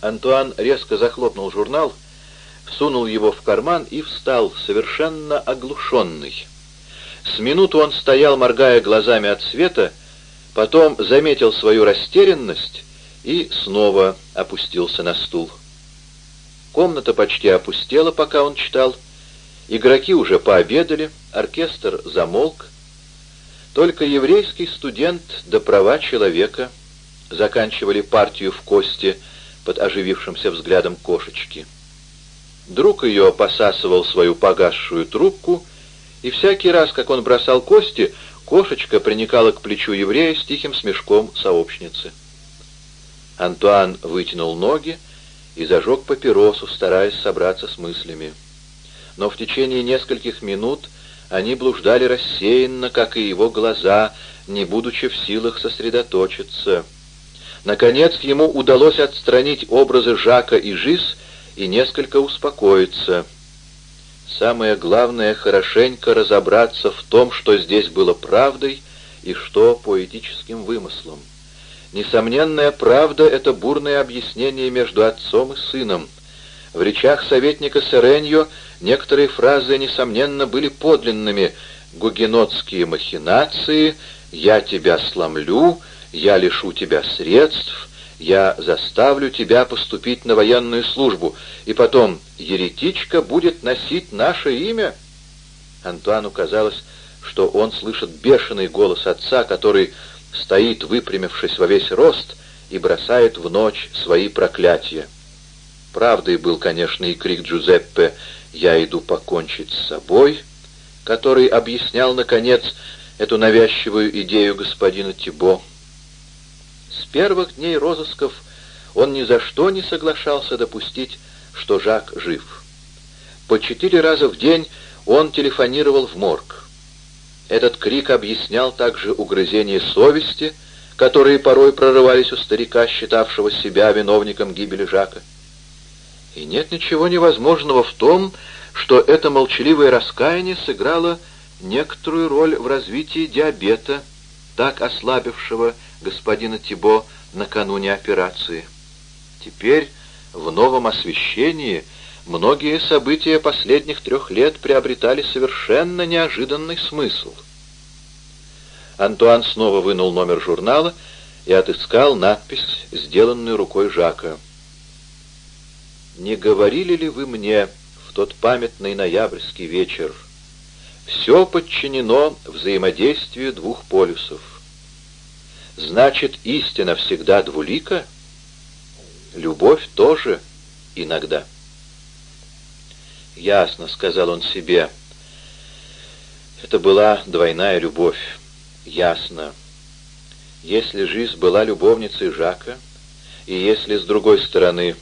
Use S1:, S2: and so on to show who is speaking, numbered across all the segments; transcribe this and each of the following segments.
S1: Антуан резко захлопнул журнал, сунул его в карман и встал, совершенно оглушенный. С минуту он стоял, моргая глазами от света, потом заметил свою растерянность и снова опустился на стул. Комната почти опустела, пока он читал. Игроки уже пообедали, оркестр замолк. Только еврейский студент до права человека заканчивали партию в кости под оживившимся взглядом кошечки. Друг ее посасывал свою погасшую трубку, и всякий раз, как он бросал кости, кошечка приникала к плечу еврея с тихим смешком сообщницы. Антуан вытянул ноги и зажег папиросу, стараясь собраться с мыслями. Но в течение нескольких минут они блуждали рассеянно, как и его глаза, не будучи в силах сосредоточиться. Наконец ему удалось отстранить образы Жака и Жиз и несколько успокоиться. Самое главное — хорошенько разобраться в том, что здесь было правдой и что поэтическим вымыслом. Несомненная правда — это бурное объяснение между отцом и сыном. В речах советника Сереньо некоторые фразы, несомненно, были подлинными. «Гугенотские махинации», «Я тебя сломлю», «Я лишу тебя средств», я заставлю тебя поступить на военную службу, и потом еретичка будет носить наше имя». Антуану казалось, что он слышит бешеный голос отца, который стоит, выпрямившись во весь рост, и бросает в ночь свои проклятия. Правдой был, конечно, и крик Джузеппе «Я иду покончить с собой», который объяснял, наконец, эту навязчивую идею господина Тибо. Первых дней розысков он ни за что не соглашался допустить, что Жак жив. По четыре раза в день он телефонировал в морг. Этот крик объяснял также угрызение совести, которые порой прорывались у старика, считавшего себя виновником гибели Жака. И нет ничего невозможного в том, что это молчаливое раскаяние сыграло некоторую роль в развитии диабета, так ослабившего господина Тибо накануне операции. Теперь, в новом освещении, многие события последних трех лет приобретали совершенно неожиданный смысл. Антуан снова вынул номер журнала и отыскал надпись, сделанную рукой Жака. «Не говорили ли вы мне в тот памятный ноябрьский вечер? Все подчинено взаимодействию двух полюсов. Значит, истина всегда двулика? Любовь тоже иногда. «Ясно», — сказал он себе. Это была двойная любовь. Ясно. Если жизнь была любовницей Жака, и если, с другой стороны,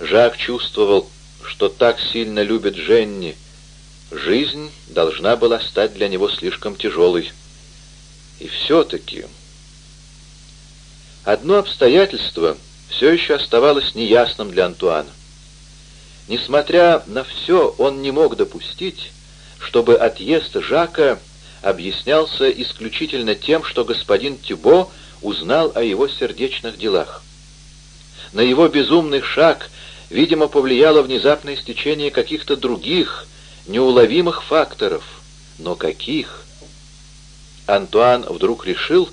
S1: Жак чувствовал, что так сильно любит Женни, жизнь должна была стать для него слишком тяжелой. И все-таки... Одно обстоятельство все еще оставалось неясным для Антуана. Несмотря на все, он не мог допустить, чтобы отъезд Жака объяснялся исключительно тем, что господин Тюбо узнал о его сердечных делах. На его безумный шаг, видимо, повлияло внезапное стечение каких-то других, неуловимых факторов. Но каких? Антуан вдруг решил,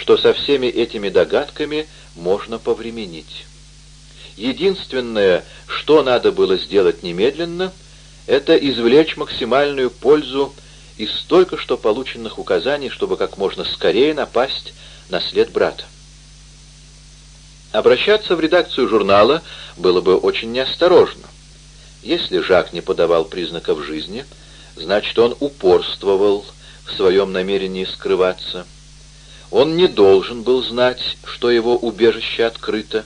S1: что со всеми этими догадками можно повременить. Единственное, что надо было сделать немедленно, это извлечь максимальную пользу из только что полученных указаний, чтобы как можно скорее напасть на след брата. Обращаться в редакцию журнала было бы очень неосторожно. Если Жак не подавал признаков жизни, значит, он упорствовал в своем намерении скрываться – он не должен был знать, что его убежище открыто.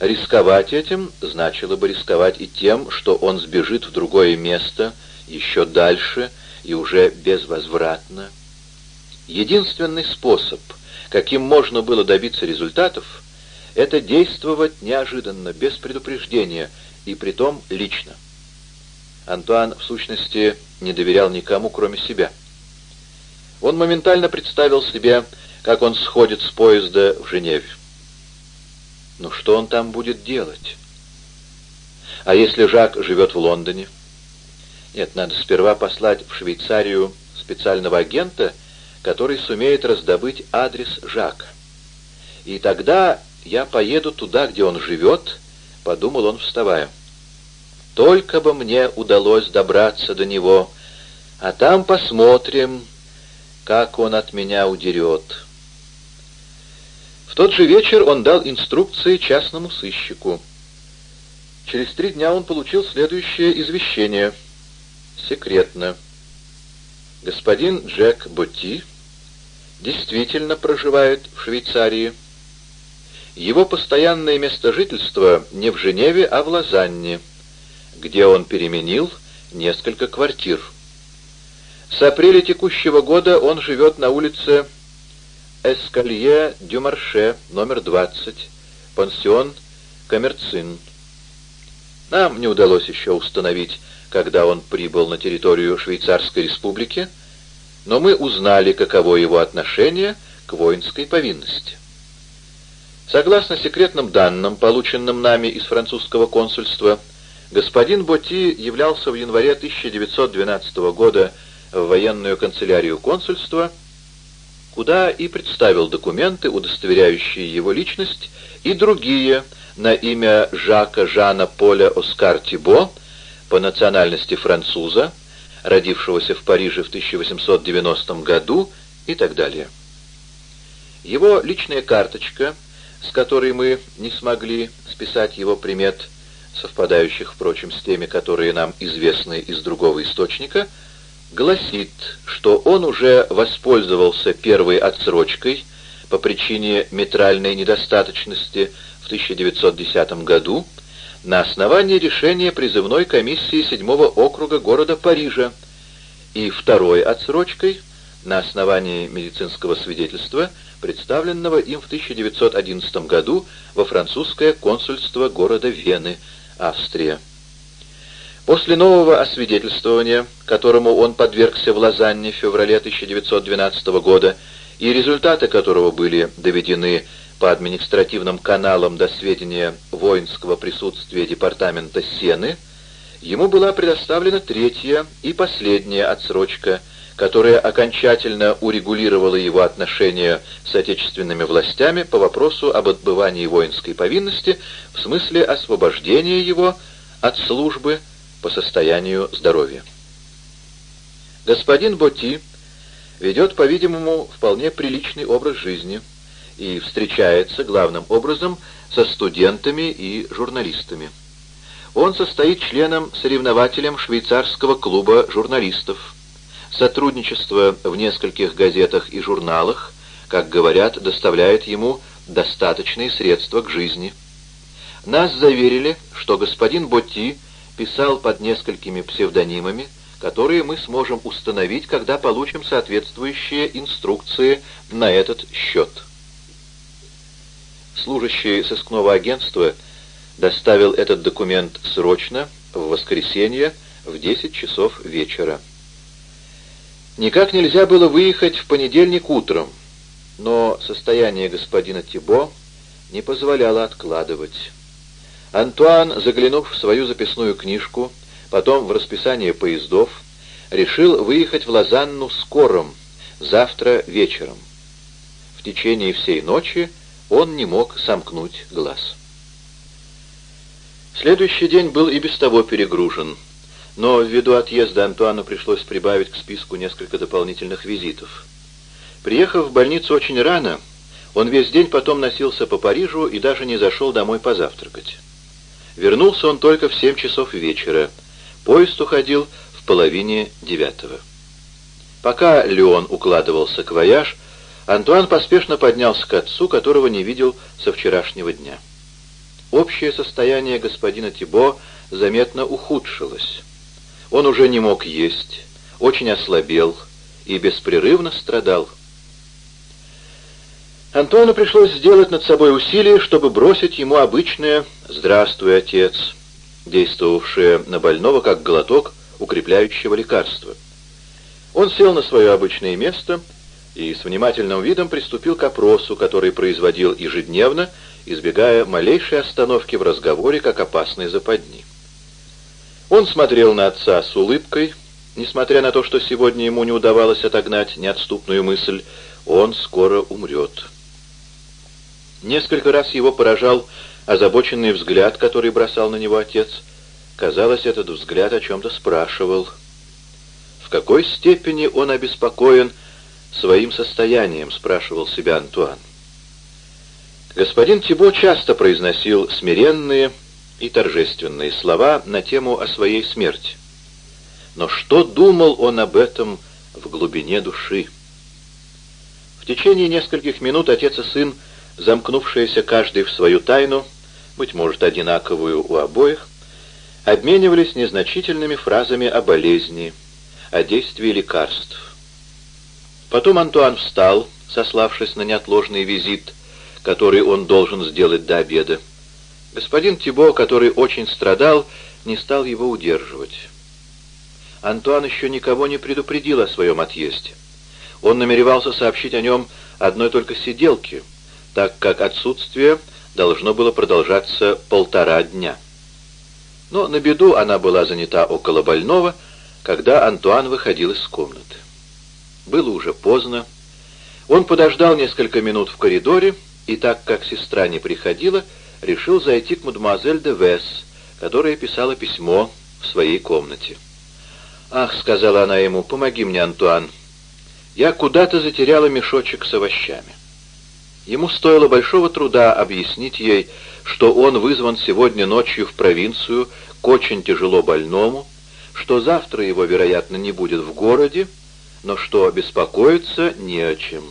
S1: Рисковать этим значило бы рисковать и тем, что он сбежит в другое место, еще дальше и уже безвозвратно. Единственный способ, каким можно было добиться результатов, это действовать неожиданно, без предупреждения, и притом лично. Антуан, в сущности, не доверял никому, кроме себя. Он моментально представил себе как он сходит с поезда в Женеве. Но что он там будет делать? А если Жак живет в Лондоне? Нет, надо сперва послать в Швейцарию специального агента, который сумеет раздобыть адрес Жака. И тогда я поеду туда, где он живет, — подумал он, вставая. Только бы мне удалось добраться до него, а там посмотрим, как он от меня удерет. В тот же вечер он дал инструкции частному сыщику. Через три дня он получил следующее извещение. Секретно. Господин Джек Ботти действительно проживает в Швейцарии. Его постоянное место жительства не в Женеве, а в Лозанне, где он переменил несколько квартир. С апреля текущего года он живет на улице Эскалье Дюмарше, номер 20, пансион Коммерцин. Нам не удалось еще установить, когда он прибыл на территорию Швейцарской республики, но мы узнали, каково его отношение к воинской повинности. Согласно секретным данным, полученным нами из французского консульства, господин Боти являлся в январе 1912 года в военную канцелярию консульства, куда и представил документы, удостоверяющие его личность, и другие на имя Жака Жана Поля Оскар Тибо, по национальности француза, родившегося в Париже в 1890 году и так далее. Его личная карточка, с которой мы не смогли списать его примет, совпадающих, впрочем, с теми, которые нам известны из другого источника, гласит, что он уже воспользовался первой отсрочкой по причине метральной недостаточности в 1910 году на основании решения призывной комиссии седьмого округа города Парижа и второй отсрочкой на основании медицинского свидетельства, представленного им в 1911 году во французское консульство города Вены, Австрия. После нового освидетельствования, которому он подвергся в Лозанне в феврале 1912 года, и результаты которого были доведены по административным каналам до сведения воинского присутствия департамента Сены, ему была предоставлена третья и последняя отсрочка, которая окончательно урегулировала его отношения с отечественными властями по вопросу об отбывании воинской повинности в смысле освобождения его от службы по состоянию здоровья. Господин Боти ведет, по-видимому, вполне приличный образ жизни и встречается, главным образом, со студентами и журналистами. Он состоит членом-соревнователем швейцарского клуба журналистов. Сотрудничество в нескольких газетах и журналах, как говорят, доставляет ему достаточные средства к жизни. Нас заверили, что господин Ботти писал под несколькими псевдонимами, которые мы сможем установить, когда получим соответствующие инструкции на этот счет. Служащий сыскного агентства доставил этот документ срочно, в воскресенье, в 10 часов вечера. Никак нельзя было выехать в понедельник утром, но состояние господина Тибо не позволяло откладывать. Антуан, заглянув в свою записную книжку, потом в расписание поездов, решил выехать в Лозанну скором, завтра вечером. В течение всей ночи он не мог сомкнуть глаз. Следующий день был и без того перегружен, но ввиду отъезда Антуану пришлось прибавить к списку несколько дополнительных визитов. Приехав в больницу очень рано, он весь день потом носился по Парижу и даже не зашел домой позавтракать. Вернулся он только в семь часов вечера — Поезд уходил в половине девятого. Пока Леон укладывался к вояж, Антуан поспешно поднялся к отцу, которого не видел со вчерашнего дня. Общее состояние господина Тибо заметно ухудшилось. Он уже не мог есть, очень ослабел и беспрерывно страдал. Антуану пришлось сделать над собой усилие, чтобы бросить ему обычное «Здравствуй, отец», действовавшее на больного как глоток укрепляющего лекарства. Он сел на свое обычное место и с внимательным видом приступил к опросу, который производил ежедневно избегая малейшей остановки в разговоре, как опасной западни. Он смотрел на отца с улыбкой, несмотря на то, что сегодня ему не удавалось отогнать неотступную мысль «он скоро умрет». Несколько раз его поражал озабоченный взгляд, который бросал на него отец. Казалось, этот взгляд о чем-то спрашивал. В какой степени он обеспокоен своим состоянием, спрашивал себя Антуан. Господин Тибо часто произносил смиренные и торжественные слова на тему о своей смерти. Но что думал он об этом в глубине души? В течение нескольких минут отец и сын, замкнувшиеся каждый в свою тайну, быть может, одинаковую у обоих, обменивались незначительными фразами о болезни, о действии лекарств. Потом Антуан встал, сославшись на неотложный визит, который он должен сделать до обеда. Господин Тибо, который очень страдал, не стал его удерживать. Антуан еще никого не предупредил о своем отъезде. Он намеревался сообщить о нем одной только сиделке, так как отсутствие должно было продолжаться полтора дня. Но на беду она была занята около больного, когда Антуан выходил из комнаты. Было уже поздно. Он подождал несколько минут в коридоре, и так как сестра не приходила, решил зайти к мадемуазель де Вес, которая писала письмо в своей комнате. «Ах», — сказала она ему, — «помоги мне, Антуан. Я куда-то затеряла мешочек с овощами». Ему стоило большого труда объяснить ей, что он вызван сегодня ночью в провинцию к очень тяжело больному, что завтра его, вероятно, не будет в городе, но что беспокоиться не о чем.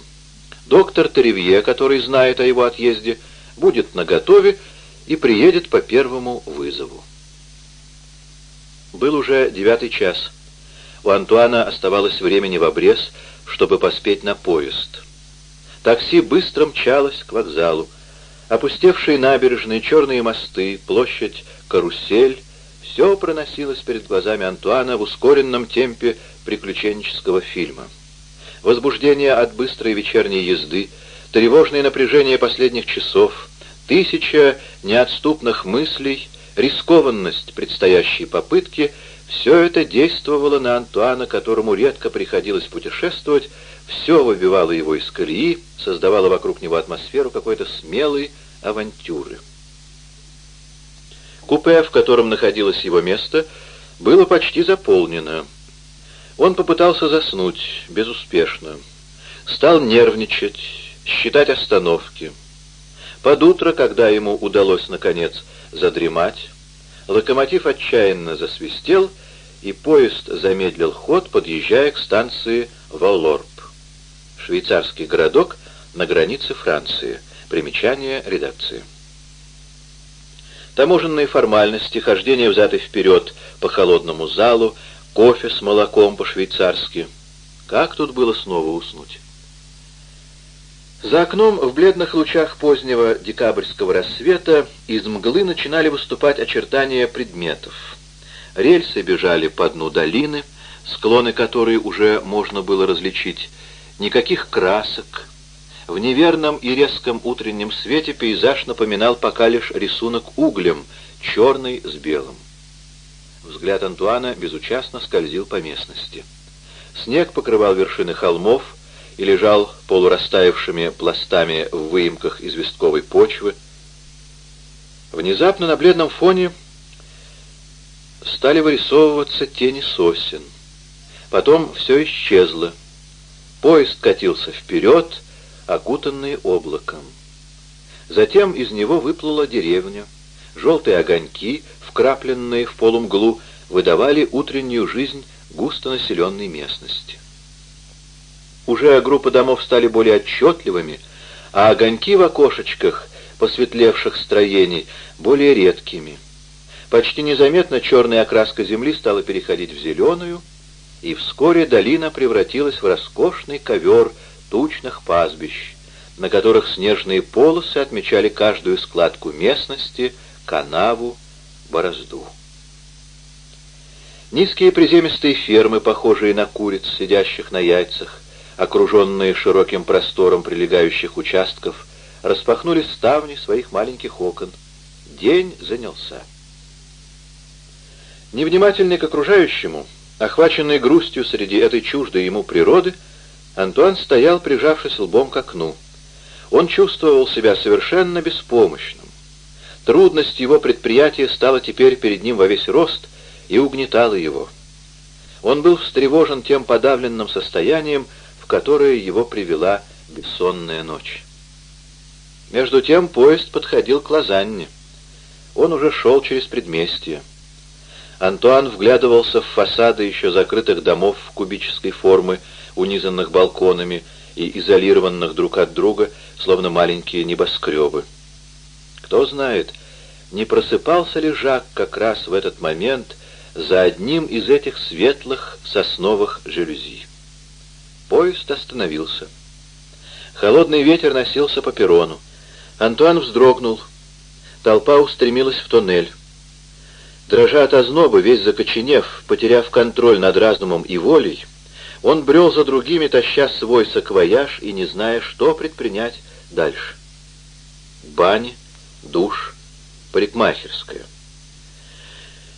S1: Доктор Теревье, который знает о его отъезде, будет наготове и приедет по первому вызову. Был уже девятый час. У Антуана оставалось времени в обрез, чтобы поспеть на поезд. Такси быстро мчалось к вокзалу. Опустевшие набережные, черные мосты, площадь, карусель — все проносилось перед глазами Антуана в ускоренном темпе приключенческого фильма. Возбуждение от быстрой вечерней езды, тревожное напряжение последних часов, тысяча неотступных мыслей, рискованность предстоящей попытки — все это действовало на Антуана, которому редко приходилось путешествовать, все выбивало его из колеи, создавало вокруг него атмосферу какой-то смелой авантюры. Купе, в котором находилось его место, было почти заполнено. Он попытался заснуть, безуспешно. Стал нервничать, считать остановки. Под утро, когда ему удалось, наконец, задремать, локомотив отчаянно засвистел, и поезд замедлил ход, подъезжая к станции Валлорб. Швейцарский городок на границе Франции. Примечание редакции. Таможенные формальности, хождение взад и вперед по холодному залу, кофе с молоком по-швейцарски. Как тут было снова уснуть? За окном в бледных лучах позднего декабрьского рассвета из мглы начинали выступать очертания предметов. Рельсы бежали по дну долины, склоны которой уже можно было различить. Никаких красок. В неверном и резком утреннем свете пейзаж напоминал пока лишь рисунок углем, черный с белым. Взгляд Антуана безучастно скользил по местности. Снег покрывал вершины холмов и лежал полурастаявшими пластами в выемках известковой почвы. Внезапно на бледном фоне стали вырисовываться тени сосен. Потом все исчезло. Поезд катился вперед, окутанный облаком. Затем из него выплыла деревня. Желтые огоньки, вкрапленные в полумглу, выдавали утреннюю жизнь густонаселенной местности. Уже группы домов стали более отчетливыми, а огоньки в окошечках посветлевших строений более редкими. Почти незаметно черная окраска земли стала переходить в зеленую, и вскоре долина превратилась в роскошный ковер тучных пастбищ, на которых снежные полосы отмечали каждую складку местности, канаву, борозду. Низкие приземистые фермы, похожие на куриц, сидящих на яйцах, окруженные широким простором прилегающих участков, распахнули ставни своих маленьких окон. День занялся. Невнимательный к окружающему, охваченный грустью среди этой чуждой ему природы, Антуан стоял, прижавшись лбом к окну. Он чувствовал себя совершенно беспомощным. Трудность его предприятия стала теперь перед ним во весь рост и угнетала его. Он был встревожен тем подавленным состоянием, в которое его привела бессонная ночь. Между тем поезд подходил к Лозанне. Он уже шел через предместье. Антуан вглядывался в фасады еще закрытых домов кубической формы, унизанных балконами и изолированных друг от друга, словно маленькие небоскребы. Кто знает, не просыпался ли Жак как раз в этот момент за одним из этих светлых сосновых жалюзи. Поезд остановился. Холодный ветер носился по перрону. Антуан вздрогнул. Толпа устремилась в тоннель. Дрожа от озноба, весь закоченев, потеряв контроль над разумом и волей, он брел за другими, таща свой саквояж и не зная, что предпринять дальше. Бани, душ, парикмахерская.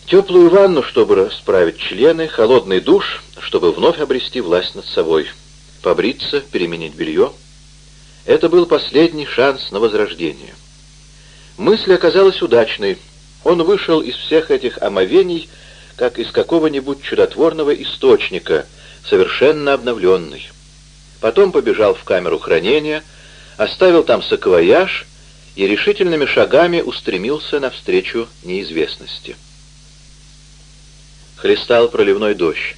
S1: Теплую ванну, чтобы расправить члены, холодный душ, чтобы вновь обрести власть над собой, побриться, переменить белье. Это был последний шанс на возрождение. Мысль оказалась удачной. Он вышел из всех этих омовений, как из какого-нибудь чудотворного источника, совершенно обновленный. Потом побежал в камеру хранения, оставил там саквояж и решительными шагами устремился навстречу неизвестности. Хлестал проливной дождь.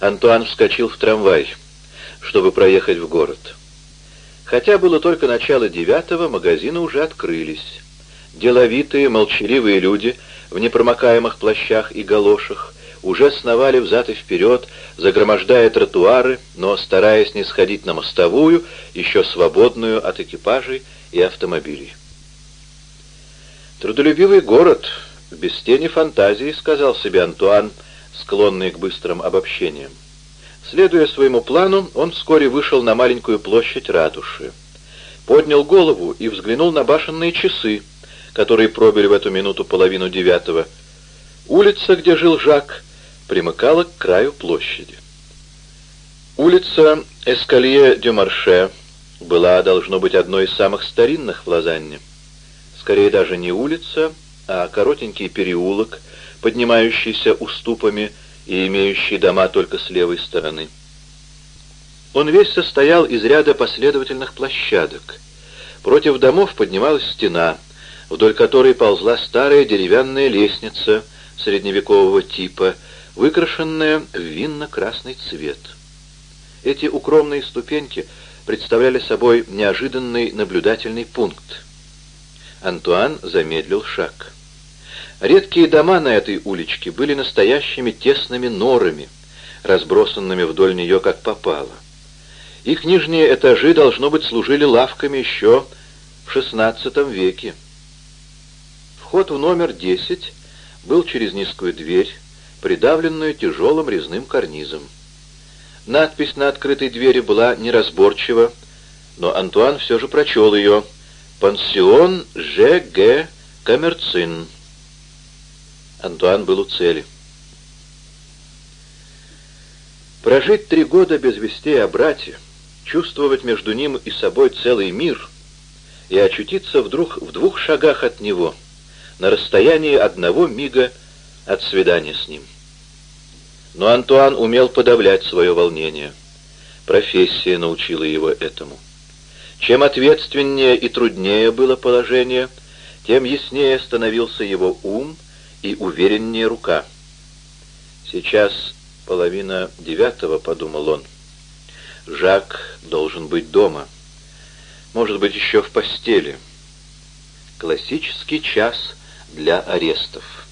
S1: Антуан вскочил в трамвай, чтобы проехать в город. Хотя было только начало девятого, магазины уже открылись. Деловитые, молчаливые люди в непромокаемых плащах и галошах уже сновали взад и вперед, загромождая тротуары, но стараясь не сходить на мостовую, еще свободную от экипажей и автомобилей. «Трудолюбивый город, без тени фантазии», — сказал себе Антуан, склонный к быстрым обобщениям. Следуя своему плану, он вскоре вышел на маленькую площадь ратуши. Поднял голову и взглянул на башенные часы, которые пробили в эту минуту половину девятого. Улица, где жил Жак, примыкала к краю площади. Улица Эскалье-дю-Марше была, должно быть, одной из самых старинных в Лозанне. Скорее даже не улица, а коротенький переулок, поднимающийся уступами и имеющий дома только с левой стороны. Он весь состоял из ряда последовательных площадок. Против домов поднималась стена — вдоль которой ползла старая деревянная лестница средневекового типа, выкрашенная в винно-красный цвет. Эти укромные ступеньки представляли собой неожиданный наблюдательный пункт. Антуан замедлил шаг. Редкие дома на этой уличке были настоящими тесными норами, разбросанными вдоль нее как попало. Их нижние этажи, должно быть, служили лавками еще в XVI веке. Вход в номер 10 был через низкую дверь, придавленную тяжелым резным карнизом. Надпись на открытой двери была неразборчива, но Антуан все же прочел ее «Пансион Ж.Г. Камерцин». Антуан был у цели. Прожить три года без вестей о брате, чувствовать между ним и собой целый мир и очутиться вдруг в двух шагах от него — на расстоянии одного мига от свидания с ним. Но Антуан умел подавлять свое волнение. Профессия научила его этому. Чем ответственнее и труднее было положение, тем яснее становился его ум и увереннее рука. «Сейчас половина девятого», — подумал он. «Жак должен быть дома. Может быть, еще в постели. Классический час для арестов.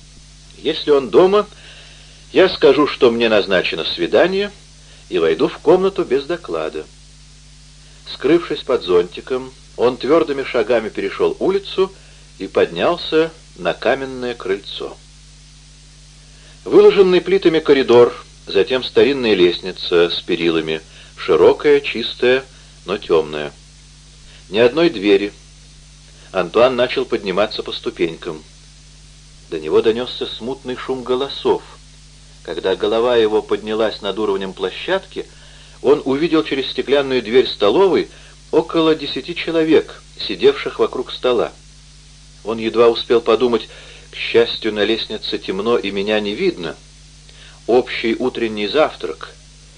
S1: Если он дома, я скажу, что мне назначено свидание, и войду в комнату без доклада. Скрывшись под зонтиком, он твердыми шагами перешел улицу поднялся на каменное крыльцо. Выложенный плитами коридор, затем старинная лестница с перилами, широкая, чистая, но темная. Ни одной двери, Антуан начал подниматься по ступенькам. До него донесся смутный шум голосов. Когда голова его поднялась над уровнем площадки, он увидел через стеклянную дверь столовой около десяти человек, сидевших вокруг стола. Он едва успел подумать, к счастью, на лестнице темно и меня не видно. Общий утренний завтрак.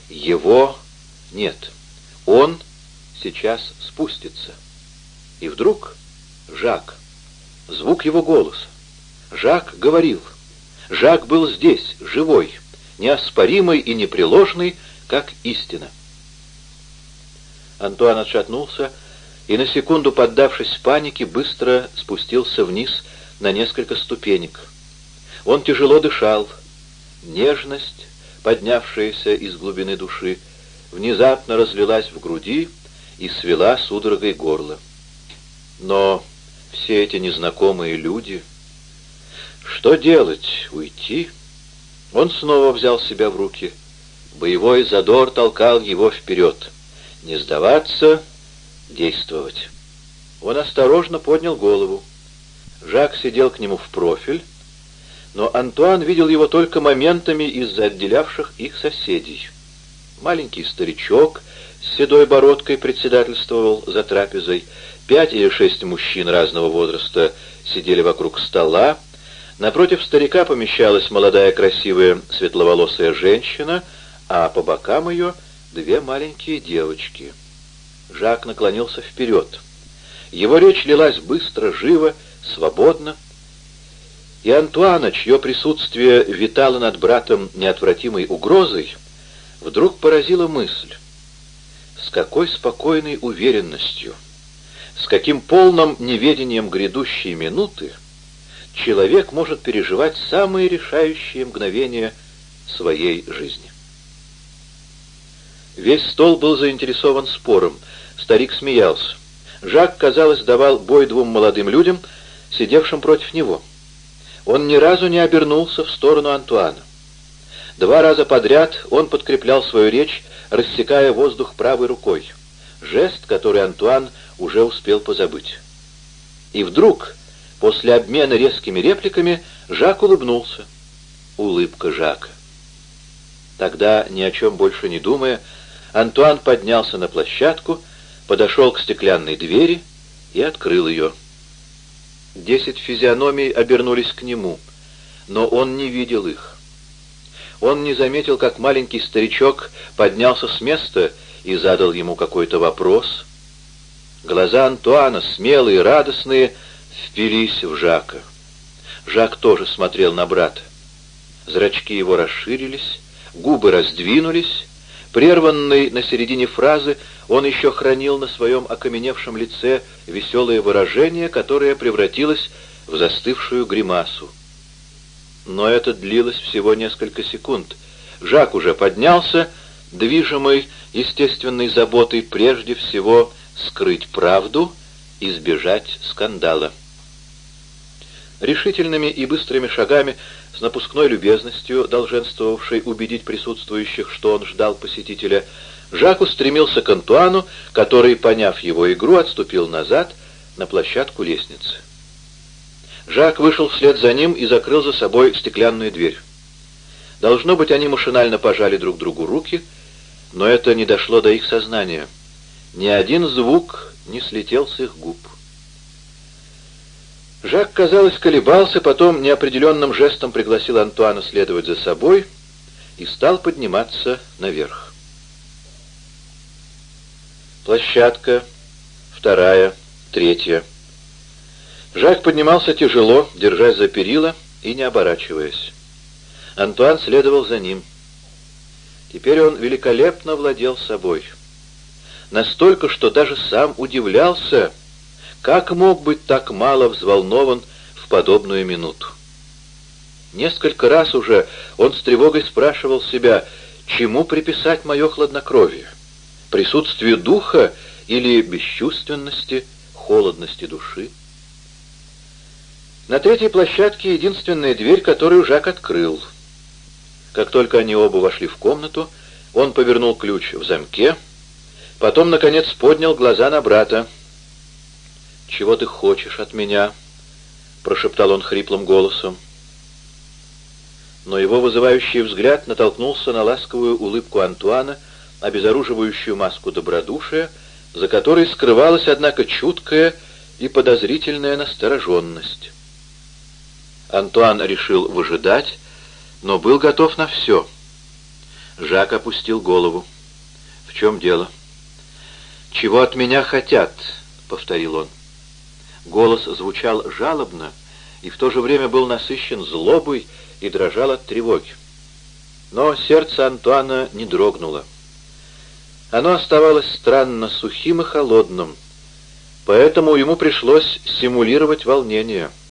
S1: Его нет. Он сейчас спустится. И вдруг Жак. Звук его голоса. Жак говорил. Жак был здесь, живой, неоспоримый и непреложный, как истина. Антуан отшатнулся и, на секунду поддавшись панике, быстро спустился вниз на несколько ступенек. Он тяжело дышал. Нежность, поднявшаяся из глубины души, внезапно разлилась в груди и свела судорогой горло. Но все эти незнакомые люди... Что делать? Уйти? Он снова взял себя в руки. Боевой задор толкал его вперед. Не сдаваться, действовать. Он осторожно поднял голову. Жак сидел к нему в профиль, но Антуан видел его только моментами из-за отделявших их соседей. Маленький старичок с седой бородкой председательствовал за трапезой, Пять или шесть мужчин разного возраста сидели вокруг стола. Напротив старика помещалась молодая красивая светловолосая женщина, а по бокам ее две маленькие девочки. Жак наклонился вперед. Его речь лилась быстро, живо, свободно. И Антуана, чье присутствие витало над братом неотвратимой угрозой, вдруг поразила мысль. С какой спокойной уверенностью с каким полным неведением грядущей минуты человек может переживать самые решающие мгновения своей жизни. Весь стол был заинтересован спором. Старик смеялся. Жак, казалось, давал бой двум молодым людям, сидевшим против него. Он ни разу не обернулся в сторону Антуана. Два раза подряд он подкреплял свою речь, рассекая воздух правой рукой. Жест, который Антуан уже успел позабыть. И вдруг, после обмена резкими репликами, Жак улыбнулся. Улыбка Жака. Тогда, ни о чем больше не думая, Антуан поднялся на площадку, подошел к стеклянной двери и открыл ее. Десять физиономий обернулись к нему, но он не видел их. Он не заметил, как маленький старичок поднялся с места и задал ему какой-то вопрос — Глаза Антуана, смелые, радостные, впились в Жака. Жак тоже смотрел на брата. Зрачки его расширились, губы раздвинулись. Прерванный на середине фразы, он еще хранил на своем окаменевшем лице веселое выражение, которое превратилось в застывшую гримасу. Но это длилось всего несколько секунд. Жак уже поднялся, движимый естественной заботой прежде всего скрыть правду, избежать скандала. Решительными и быстрыми шагами, с напускной любезностью, долженствовавшей убедить присутствующих, что он ждал посетителя, Жак устремился к Антуану, который, поняв его игру, отступил назад на площадку лестницы. Жак вышел вслед за ним и закрыл за собой стеклянную дверь. Должно быть, они машинально пожали друг другу руки, но это не дошло до их сознания — ни один звук не слетел с их губ. Жак, казалось, колебался, потом неопределенным жестом пригласил Антуана следовать за собой и стал подниматься наверх. Площадка, вторая, третья. Жак поднимался тяжело, держась за перила и не оборачиваясь. Антуан следовал за ним. Теперь он великолепно владел собой — настолько, что даже сам удивлялся, как мог быть так мало взволнован в подобную минуту. Несколько раз уже он с тревогой спрашивал себя, чему приписать мое хладнокровие, присутствию духа или бесчувственности, холодности души. На третьей площадке единственная дверь, которую Жак открыл. Как только они оба вошли в комнату, он повернул ключ в замке, Потом, наконец, поднял глаза на брата. «Чего ты хочешь от меня?» — прошептал он хриплым голосом. Но его вызывающий взгляд натолкнулся на ласковую улыбку Антуана, обезоруживающую маску добродушия, за которой скрывалась, однако, чуткая и подозрительная настороженность. Антуан решил выжидать, но был готов на все. Жак опустил голову. «В чем дело?» «Чего от меня хотят?» — повторил он. Голос звучал жалобно и в то же время был насыщен злобой и дрожал от тревоги. Но сердце Антуана не дрогнуло. Оно оставалось странно сухим и холодным, поэтому ему пришлось симулировать волнение —